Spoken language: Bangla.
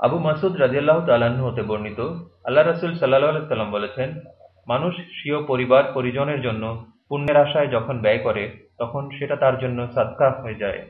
আবু মাসুদ রাজিয়াল্লাহ তাল্লাহ্ন হতে বর্ণিত আল্লাহ রাসুল সাল্লাহ সাল্লাম বলেছেন, মানুষ স্বীয় পরিবার, পরিজনের জন্য পুণ্যের আশায় যখন ব্যয় করে, তখন সেটা তার জন্য সাদকা হয়ে যায়।